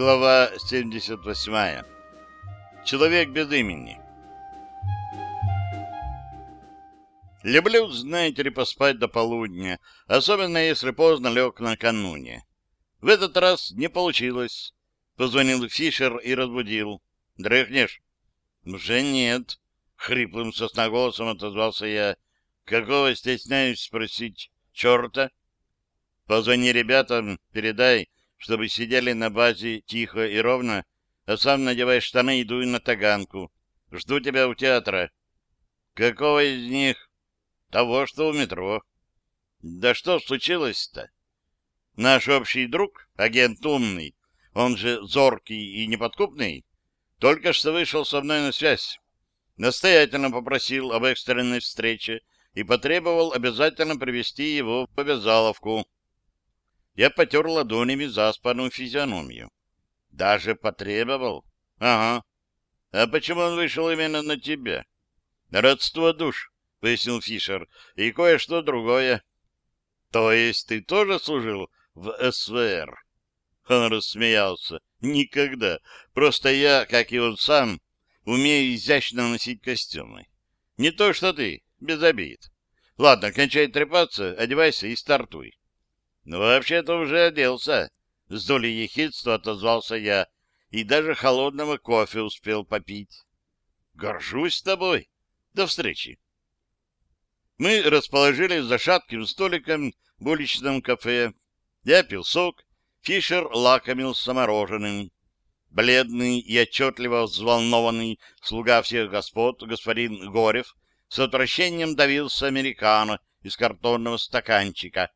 Глава 78. Человек без имени. Люблю, знаете ли, поспать до полудня, особенно если поздно лег накануне. В этот раз не получилось. Позвонил Фишер и разбудил. «Дрыхнешь?» «Уже нет», — хриплым сосноголосом отозвался я. «Какого стесняюсь спросить? Черта?» «Позвони ребятам, передай, чтобы сидели на базе тихо и ровно, а сам надевай штаны и дуй на таганку. Жду тебя у театра». «Какого из них?» «Того, что у метро». «Да что случилось-то?» Наш общий друг, агент умный, он же зоркий и неподкупный, только что вышел со мной на связь. Настоятельно попросил об экстренной встрече и потребовал обязательно привести его в обязаловку. Я потер ладонями заспанную физиономию. Даже потребовал? Ага. А почему он вышел именно на тебя? Родство душ, пояснил Фишер, и кое-что другое. То есть ты тоже служил в СВР? Он рассмеялся. Никогда. Просто я, как и он сам, умею изящно носить костюмы. Не то, что ты, без обид. Ладно, кончай трепаться, одевайся и стартуй. Ну, вообще-то уже оделся. С долей ехидства отозвался я, и даже холодного кофе успел попить. Горжусь тобой. До встречи. Мы расположились за шатким столиком в уличном кафе. Я пил сок, Фишер лакомился мороженым. Бледный и отчетливо взволнованный слуга всех господ, господин Горев, с отвращением давился американо из картонного стаканчика.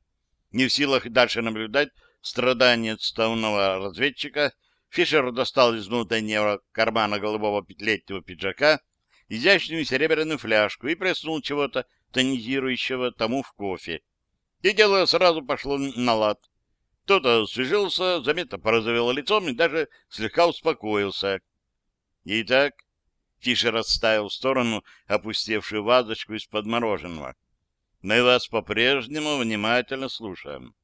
Не в силах дальше наблюдать страдания отставного разведчика, Фишер достал из внутреннего кармана голубого пятилетнего пиджака изящную серебряную фляжку и преснул чего-то тонизирующего тому в кофе. И дело сразу пошло на лад. Кто-то освежился, заметно порозовел лицом и даже слегка успокоился. Итак, Фишер отставил в сторону опустевшую вазочку из-под мороженого. Мы вас по-прежнему внимательно слушаем.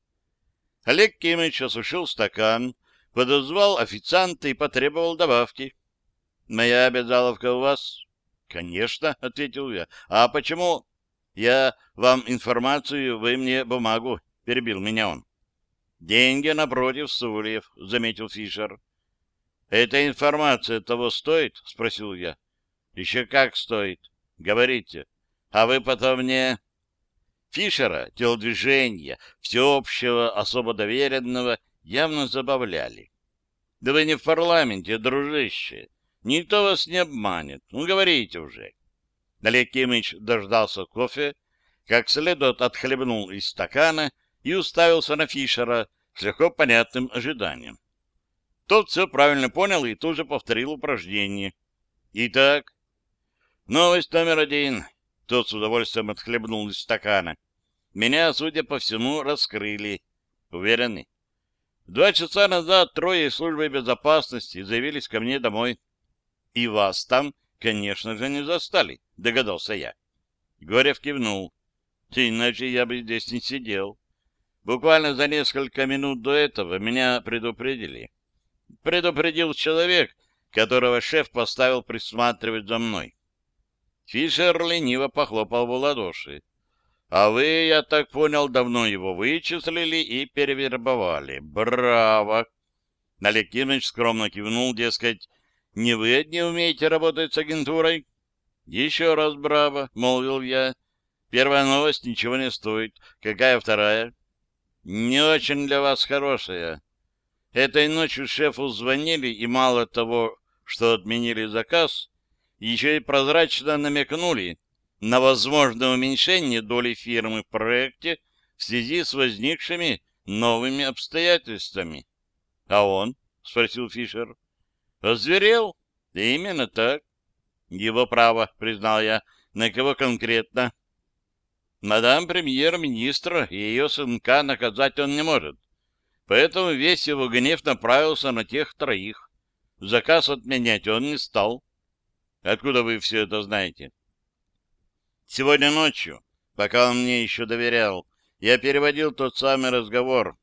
Олег Кимыч осушил стакан, подозвал официанта и потребовал добавки. — Моя обязаловка у вас? — Конечно, — ответил я. — А почему? — Я вам информацию, вы мне бумагу, — перебил меня он. Деньги напротив стульев, — заметил Фишер. — Эта информация того стоит? — спросил я. — Еще как стоит. Говорите. А вы потом мне... Фишера телодвижения, всеобщего, особо доверенного, явно забавляли. Да вы не в парламенте, дружище. Никто вас не обманет. Ну, говорите уже. Олег Кимыч дождался кофе, как следует отхлебнул из стакана и уставился на Фишера с легко понятным ожиданием. Тот все правильно понял и тут же повторил упражнение. Итак, новость номер один. Тот с удовольствием отхлебнул из стакана. Меня, судя по всему, раскрыли. Уверены? Два часа назад трое из службы безопасности заявились ко мне домой. И вас там, конечно же, не застали, догадался я. Горев кивнул. Иначе я бы здесь не сидел. Буквально за несколько минут до этого меня предупредили. Предупредил человек, которого шеф поставил присматривать за мной. Фишер лениво похлопал в ладоши. А вы, я так понял, давно его вычислили и перевербовали. Браво! Кимович скромно кивнул, дескать, не вы одни умеете работать с агентурой? Еще раз браво, молвил я. Первая новость ничего не стоит. Какая вторая? Не очень для вас хорошая. Этой ночью шефу звонили, и мало того, что отменили заказ, еще и прозрачно намекнули на возможное уменьшение доли фирмы в проекте в связи с возникшими новыми обстоятельствами. — А он? — спросил Фишер. — Озверел? — Именно так. — Его право, — признал я. — На кого конкретно? Мадам премьер-министра и ее сынка наказать он не может. Поэтому весь его гнев направился на тех троих. Заказ отменять он не стал. Откуда вы все это знаете? Сегодня ночью, пока он мне еще доверял, я переводил тот самый разговор.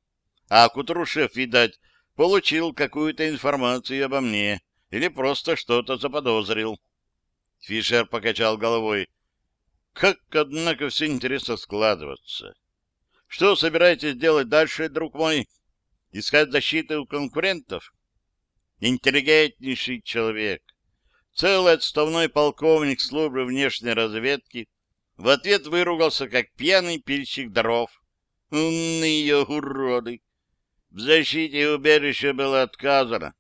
А к утру шеф, видать, получил какую-то информацию обо мне или просто что-то заподозрил. Фишер покачал головой. Как, однако, все интересно складываться. Что собираетесь делать дальше, друг мой? Искать защиты у конкурентов? Интеллигентнейший человек. Целый отставной полковник службы внешней разведки в ответ выругался, как пьяный пильщик дров. Умные уроды! В защите убежища было отказано.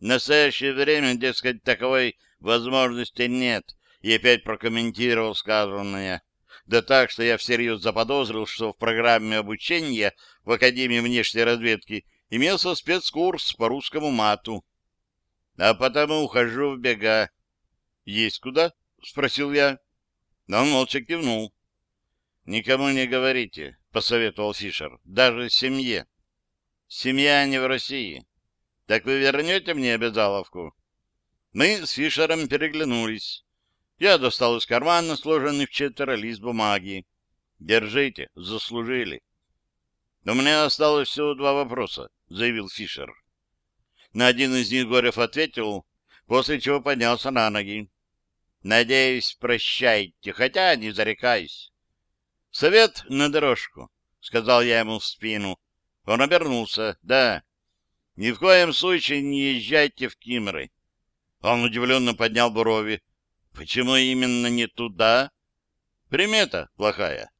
В настоящее время, дескать, таковой возможности нет, и опять прокомментировал сказанное. Да так, что я всерьез заподозрил, что в программе обучения в Академии внешней разведки имелся спецкурс по русскому мату. А потому ухожу в бега. — Есть куда? — спросил я. Но он молча кивнул. — Никому не говорите, — посоветовал Фишер, — даже семье. Семья не в России. Так вы вернете мне обязаловку? Мы с Фишером переглянулись. Я достал из кармана сложенный в четверо лист бумаги. Держите, заслужили. У меня осталось всего два вопроса, заявил Фишер. На один из них Горев ответил, после чего поднялся на ноги. Надеюсь, прощайте, хотя не зарекаюсь. Совет на дорожку, сказал я ему в спину. Он обернулся. Да. Ни в коем случае не езжайте в Кимры. Он удивленно поднял брови. Почему именно не туда? Примета плохая.